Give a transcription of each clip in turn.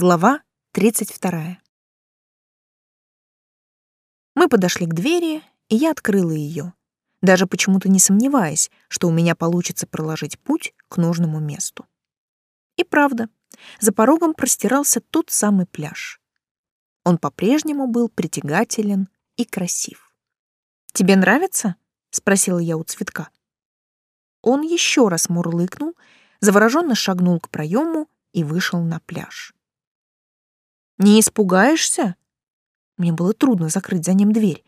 Глава 32. Мы подошли к двери, и я открыла ее, даже почему-то не сомневаясь, что у меня получится проложить путь к нужному месту. И правда, за порогом простирался тот самый пляж. Он по-прежнему был притягателен и красив. «Тебе нравится?» — спросила я у цветка. Он еще раз мурлыкнул, завороженно шагнул к проему и вышел на пляж. «Не испугаешься?» Мне было трудно закрыть за ним дверь.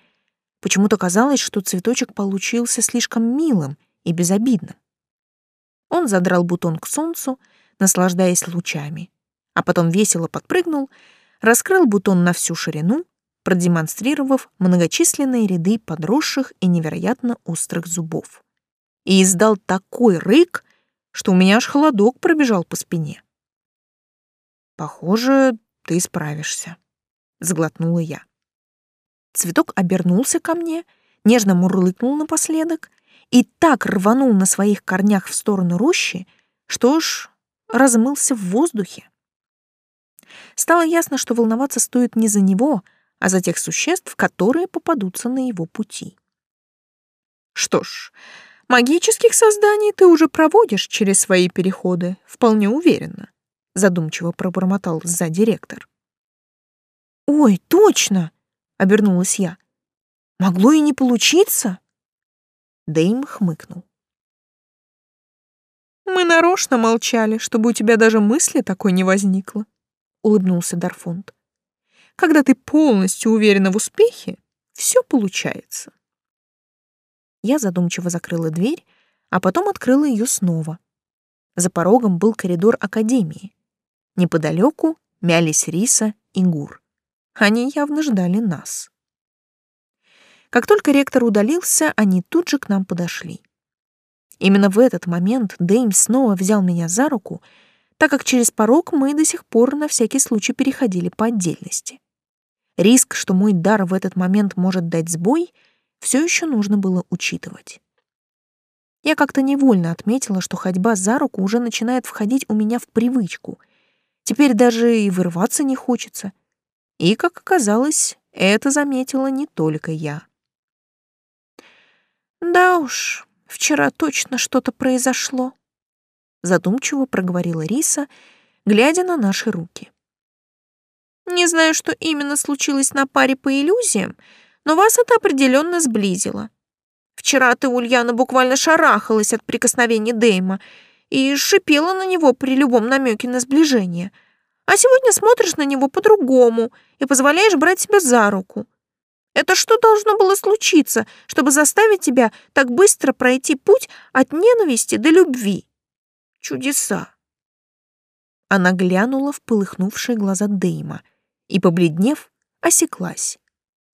Почему-то казалось, что цветочек получился слишком милым и безобидным. Он задрал бутон к солнцу, наслаждаясь лучами, а потом весело подпрыгнул, раскрыл бутон на всю ширину, продемонстрировав многочисленные ряды подросших и невероятно острых зубов. И издал такой рык, что у меня аж холодок пробежал по спине. «Похоже, ты справишься», — заглотнула я. Цветок обернулся ко мне, нежно мурлыкнул напоследок и так рванул на своих корнях в сторону рощи, что ж, размылся в воздухе. Стало ясно, что волноваться стоит не за него, а за тех существ, которые попадутся на его пути. Что ж, магических созданий ты уже проводишь через свои переходы, вполне уверенно, задумчиво пробормотал сзади ректор. Ой, точно! обернулась я. Могло и не получиться. Дэйм хмыкнул. Мы нарочно молчали, чтобы у тебя даже мысли такой не возникло, улыбнулся Дарфонд. Когда ты полностью уверена в успехе, все получается. Я задумчиво закрыла дверь, а потом открыла ее снова. За порогом был коридор академии. Неподалеку мялись Риса и Гур. Они явно ждали нас. Как только ректор удалился, они тут же к нам подошли. Именно в этот момент Дэйм снова взял меня за руку, так как через порог мы до сих пор на всякий случай переходили по отдельности. Риск, что мой дар в этот момент может дать сбой, все еще нужно было учитывать. Я как-то невольно отметила, что ходьба за руку уже начинает входить у меня в привычку. Теперь даже и вырваться не хочется. И, как оказалось, это заметила не только я. «Да уж, вчера точно что-то произошло», — задумчиво проговорила Риса, глядя на наши руки. «Не знаю, что именно случилось на паре по иллюзиям, но вас это определенно сблизило. Вчера ты, Ульяна, буквально шарахалась от прикосновений Дейма и шипела на него при любом намеке на сближение — а сегодня смотришь на него по-другому и позволяешь брать себя за руку. Это что должно было случиться, чтобы заставить тебя так быстро пройти путь от ненависти до любви? Чудеса. Она глянула в полыхнувшие глаза Дейма и, побледнев, осеклась.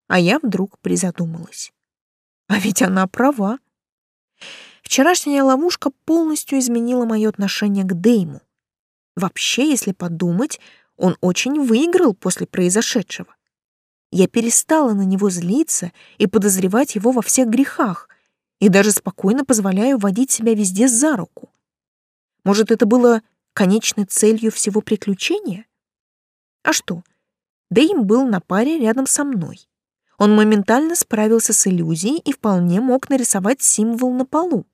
А я вдруг призадумалась. А ведь она права. Вчерашняя ловушка полностью изменила мое отношение к Дейму. Вообще, если подумать, он очень выиграл после произошедшего. Я перестала на него злиться и подозревать его во всех грехах, и даже спокойно позволяю водить себя везде за руку. Может, это было конечной целью всего приключения? А что? Дэйм был на паре рядом со мной. Он моментально справился с иллюзией и вполне мог нарисовать символ на полу.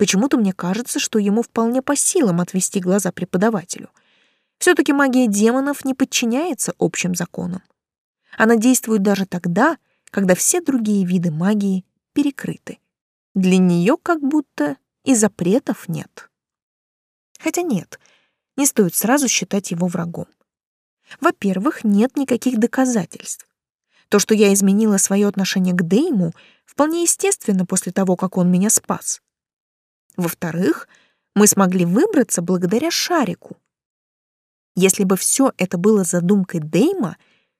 Почему-то мне кажется, что ему вполне по силам отвести глаза преподавателю. Все-таки магия демонов не подчиняется общим законам. Она действует даже тогда, когда все другие виды магии перекрыты. Для нее как будто и запретов нет. Хотя нет, не стоит сразу считать его врагом. Во-первых, нет никаких доказательств. То, что я изменила свое отношение к Дейму, вполне естественно после того, как он меня спас. Во-вторых, мы смогли выбраться благодаря шарику. Если бы все это было задумкой Дейма,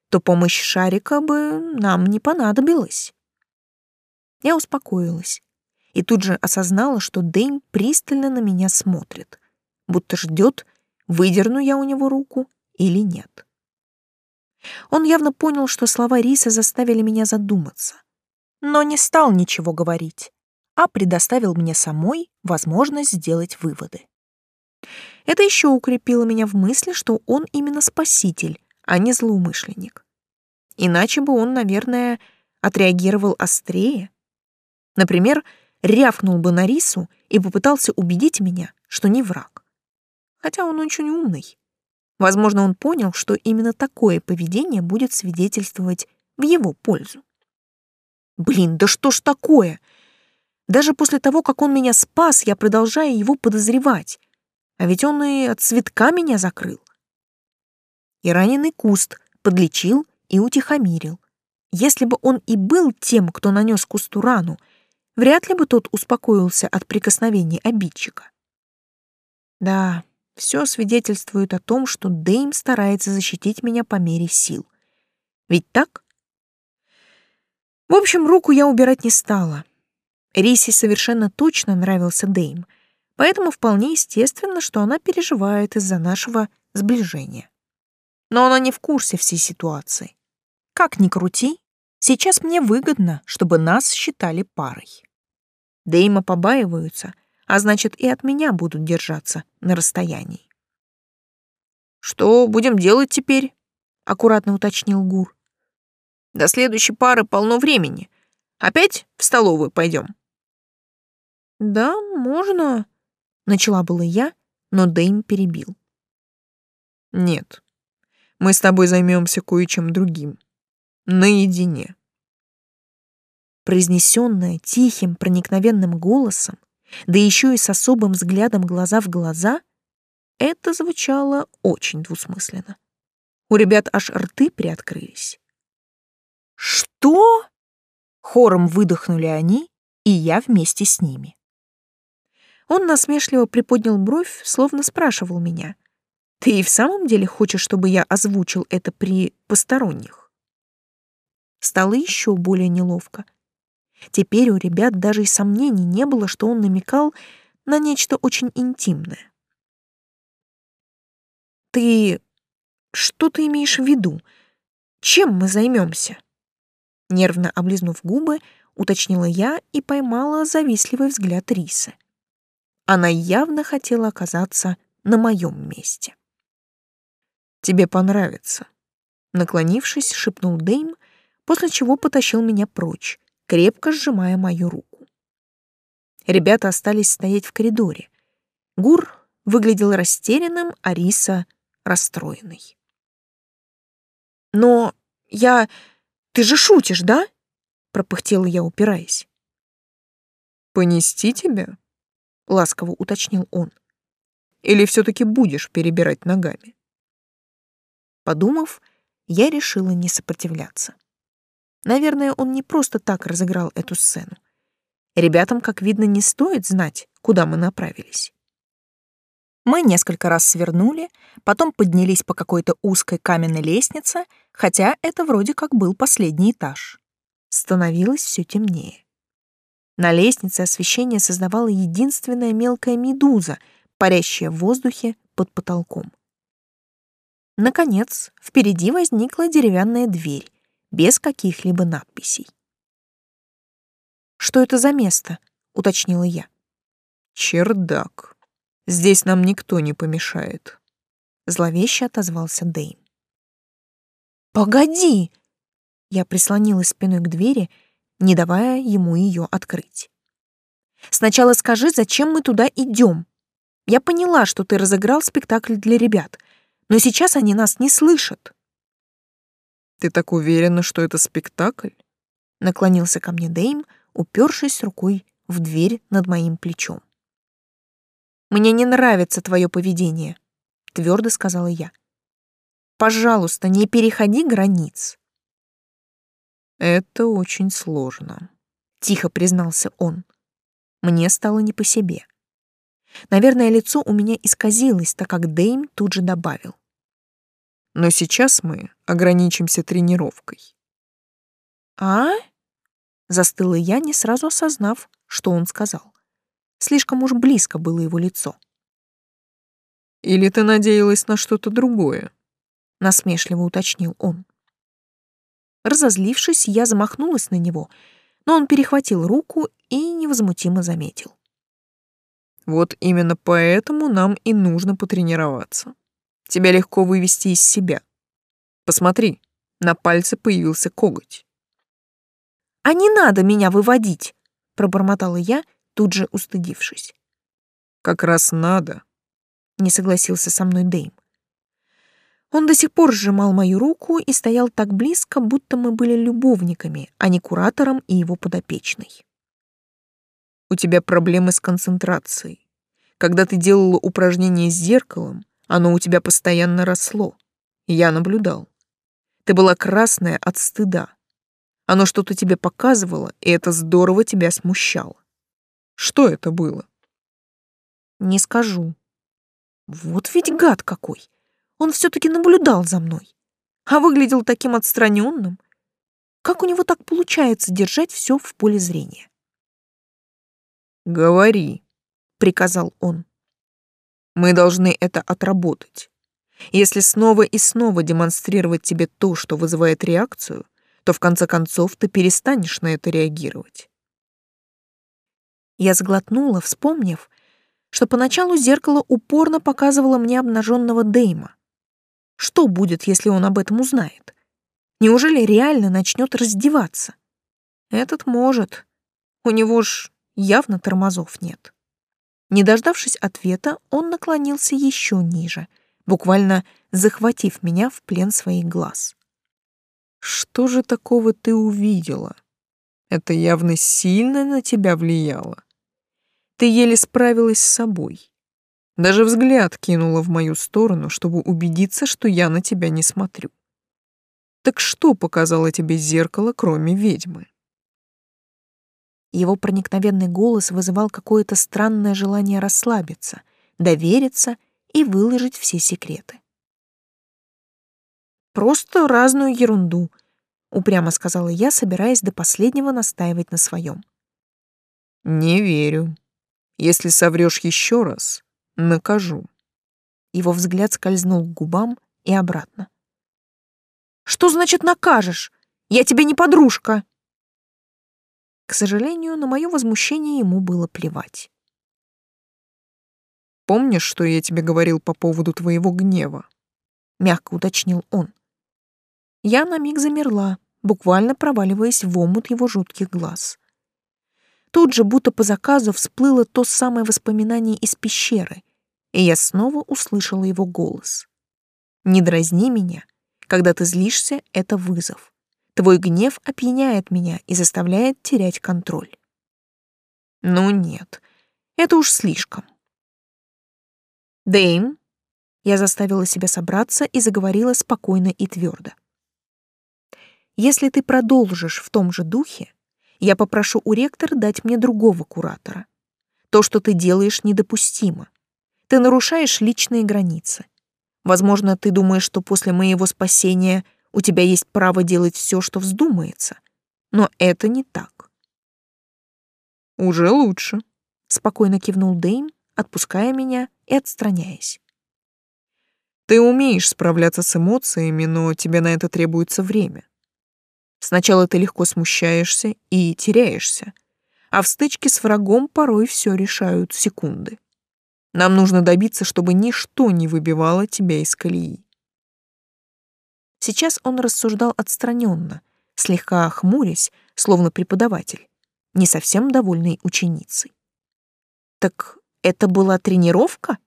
то помощь шарика бы нам не понадобилась. Я успокоилась и тут же осознала, что Дейм пристально на меня смотрит, будто ждет, выдерну я у него руку или нет. Он явно понял, что слова Риса заставили меня задуматься, но не стал ничего говорить а предоставил мне самой возможность сделать выводы. Это еще укрепило меня в мысли, что он именно спаситель, а не злоумышленник. Иначе бы он, наверное, отреагировал острее. Например, рявкнул бы на Рису и попытался убедить меня, что не враг. Хотя он очень умный. Возможно, он понял, что именно такое поведение будет свидетельствовать в его пользу. Блин, да что ж такое? Даже после того, как он меня спас, я продолжаю его подозревать. А ведь он и от цветка меня закрыл. И раненый куст подлечил и утихомирил. Если бы он и был тем, кто нанес кусту рану, вряд ли бы тот успокоился от прикосновений обидчика. Да, все свидетельствует о том, что Дэйм старается защитить меня по мере сил. Ведь так? В общем, руку я убирать не стала. Рисе совершенно точно нравился Дэйм, поэтому вполне естественно, что она переживает из-за нашего сближения. Но она не в курсе всей ситуации. Как ни крути, сейчас мне выгодно, чтобы нас считали парой. Дэйма побаиваются, а значит и от меня будут держаться на расстоянии. «Что будем делать теперь?» — аккуратно уточнил Гур. «До следующей пары полно времени. Опять в столовую пойдем?» «Да, можно», — начала была я, но Дэйм перебил. «Нет, мы с тобой займемся кое-чем другим. Наедине». Произнесенное тихим, проникновенным голосом, да еще и с особым взглядом глаза в глаза, это звучало очень двусмысленно. У ребят аж рты приоткрылись. «Что?» — хором выдохнули они, и я вместе с ними. Он насмешливо приподнял бровь, словно спрашивал меня. «Ты и в самом деле хочешь, чтобы я озвучил это при посторонних?» Стало еще более неловко. Теперь у ребят даже и сомнений не было, что он намекал на нечто очень интимное. «Ты... что ты имеешь в виду? Чем мы займемся?» Нервно облизнув губы, уточнила я и поймала завистливый взгляд Рисы. Она явно хотела оказаться на моем месте. «Тебе понравится», — наклонившись, шепнул Дэйм, после чего потащил меня прочь, крепко сжимая мою руку. Ребята остались стоять в коридоре. Гур выглядел растерянным, а Риса — расстроенной. «Но я... Ты же шутишь, да?» — пропыхтела я, упираясь. «Понести тебя?» — ласково уточнил он. «Или все-таки будешь перебирать ногами?» Подумав, я решила не сопротивляться. Наверное, он не просто так разыграл эту сцену. Ребятам, как видно, не стоит знать, куда мы направились. Мы несколько раз свернули, потом поднялись по какой-то узкой каменной лестнице, хотя это вроде как был последний этаж. Становилось все темнее. На лестнице освещение создавала единственная мелкая медуза, парящая в воздухе под потолком. Наконец, впереди возникла деревянная дверь, без каких-либо надписей. «Что это за место?» — уточнила я. «Чердак. Здесь нам никто не помешает», — зловеще отозвался Дэйм. «Погоди!» Я прислонилась спиной к двери, не давая ему ее открыть. «Сначала скажи, зачем мы туда идем? Я поняла, что ты разыграл спектакль для ребят, но сейчас они нас не слышат». «Ты так уверена, что это спектакль?» Наклонился ко мне Дэйм, упершись рукой в дверь над моим плечом. «Мне не нравится твое поведение», — твердо сказала я. «Пожалуйста, не переходи границ». «Это очень сложно», — тихо признался он. Мне стало не по себе. Наверное, лицо у меня исказилось, так как Дэйм тут же добавил. Но сейчас мы ограничимся тренировкой. А? Застыла я, не сразу осознав, что он сказал. Слишком уж близко было его лицо. Или ты надеялась на что-то другое? Насмешливо уточнил он. Разозлившись, я замахнулась на него, но он перехватил руку и невозмутимо заметил. Вот именно поэтому нам и нужно потренироваться. Тебя легко вывести из себя. Посмотри, на пальце появился коготь. «А не надо меня выводить!» — пробормотала я, тут же устыдившись. «Как раз надо», — не согласился со мной Дэйм. Он до сих пор сжимал мою руку и стоял так близко, будто мы были любовниками, а не куратором и его подопечной. «У тебя проблемы с концентрацией. Когда ты делала упражнение с зеркалом, оно у тебя постоянно росло. Я наблюдал. Ты была красная от стыда. Оно что-то тебе показывало, и это здорово тебя смущало. Что это было? Не скажу. Вот ведь гад какой. Он все-таки наблюдал за мной. А выглядел таким отстраненным. Как у него так получается держать все в поле зрения? «Говори», — приказал он. «Мы должны это отработать. Если снова и снова демонстрировать тебе то, что вызывает реакцию, то в конце концов ты перестанешь на это реагировать». Я сглотнула, вспомнив, что поначалу зеркало упорно показывало мне обнаженного Дейма. Что будет, если он об этом узнает? Неужели реально начнет раздеваться? Этот может. У него ж явно тормозов нет. Не дождавшись ответа, он наклонился еще ниже, буквально захватив меня в плен своих глаз. «Что же такого ты увидела? Это явно сильно на тебя влияло. Ты еле справилась с собой. Даже взгляд кинула в мою сторону, чтобы убедиться, что я на тебя не смотрю. Так что показало тебе зеркало, кроме ведьмы? Его проникновенный голос вызывал какое-то странное желание расслабиться, довериться и выложить все секреты. «Просто разную ерунду», — упрямо сказала я, собираясь до последнего настаивать на своем. «Не верю. Если соврешь еще раз, Накажу. Его взгляд скользнул к губам и обратно. Что значит накажешь? Я тебе не подружка. К сожалению, на мое возмущение ему было плевать. Помнишь, что я тебе говорил по поводу твоего гнева? Мягко уточнил он. Я на миг замерла, буквально проваливаясь в омут его жутких глаз. Тут же, будто по заказу, всплыло то самое воспоминание из пещеры, и я снова услышала его голос. «Не дразни меня. Когда ты злишься, это вызов. Твой гнев опьяняет меня и заставляет терять контроль». «Ну нет, это уж слишком». «Дэйм», я заставила себя собраться и заговорила спокойно и твердо. «Если ты продолжишь в том же духе, я попрошу у ректора дать мне другого куратора. То, что ты делаешь, недопустимо. Ты нарушаешь личные границы. Возможно, ты думаешь, что после моего спасения у тебя есть право делать все, что вздумается. Но это не так. Уже лучше, спокойно кивнул Дэйм, отпуская меня и отстраняясь. Ты умеешь справляться с эмоциями, но тебе на это требуется время. Сначала ты легко смущаешься и теряешься, а в стычке с врагом порой все решают секунды. Нам нужно добиться, чтобы ничто не выбивало тебя из колеи. Сейчас он рассуждал отстраненно, слегка хмурясь, словно преподаватель, не совсем довольный ученицей. Так это была тренировка?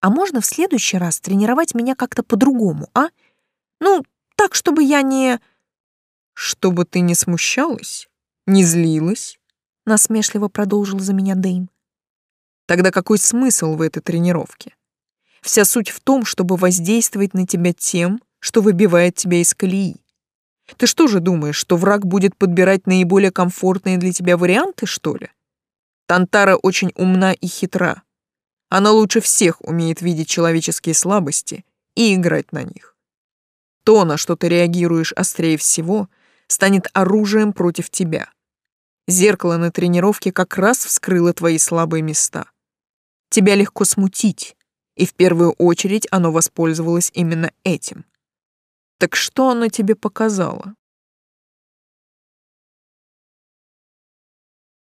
А можно в следующий раз тренировать меня как-то по-другому, а? Ну, так, чтобы я не... Чтобы ты не смущалась, не злилась, насмешливо продолжил за меня Дэйм. Тогда какой смысл в этой тренировке? Вся суть в том, чтобы воздействовать на тебя тем, что выбивает тебя из колеи. Ты что же думаешь, что враг будет подбирать наиболее комфортные для тебя варианты, что ли? Тантара очень умна и хитра. Она лучше всех умеет видеть человеческие слабости и играть на них. То, на что ты реагируешь острее всего, станет оружием против тебя. Зеркало на тренировке как раз вскрыло твои слабые места. Тебя легко смутить, и в первую очередь оно воспользовалось именно этим. Так что оно тебе показало?